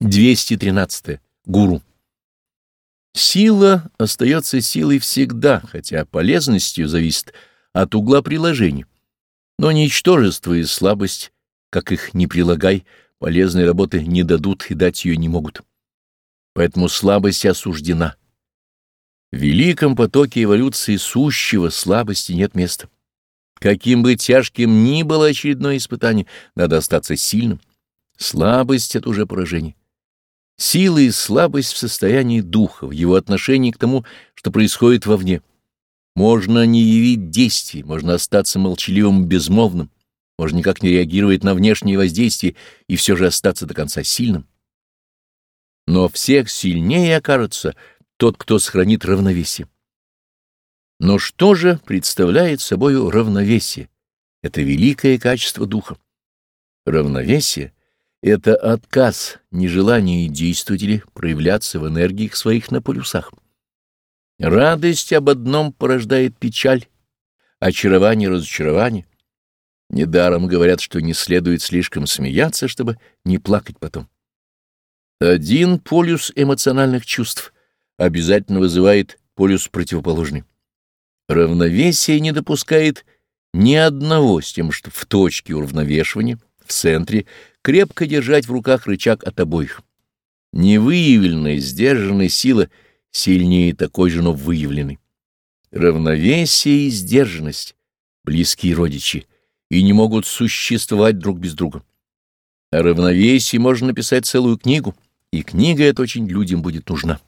213. Гуру. Сила остается силой всегда, хотя полезностью зависит от угла приложения. Но ничтожество и слабость, как их не прилагай, полезной работы не дадут и дать ее не могут. Поэтому слабость осуждена. В великом потоке эволюции сущего слабости нет места. Каким бы тяжким ни было очередное испытание, надо остаться сильным. Слабость — это уже поражение. Сила и слабость в состоянии духа, в его отношении к тому, что происходит вовне. Можно не явить действий, можно остаться молчаливым безмолвным, можно никак не реагировать на внешние воздействия и все же остаться до конца сильным. Но всех сильнее окажется тот, кто сохранит равновесие. Но что же представляет собой равновесие? Это великое качество духа. Равновесие — это отказ, нежелание действователей проявляться в энергиях своих на полюсах. Радость об одном порождает печаль, очарование — разочарование. Недаром говорят, что не следует слишком смеяться, чтобы не плакать потом. Один полюс эмоциональных чувств обязательно вызывает полюс противоположный. Равновесие не допускает ни одного с тем, что в точке уравновешивания, в центре, крепко держать в руках рычаг от обоих. Невыявленная, сдержанная сила сильнее такой же, но выявленной. Равновесие и сдержанность — близкие родичи, и не могут существовать друг без друга. О равновесии можно написать целую книгу, и книга эта очень людям будет нужна.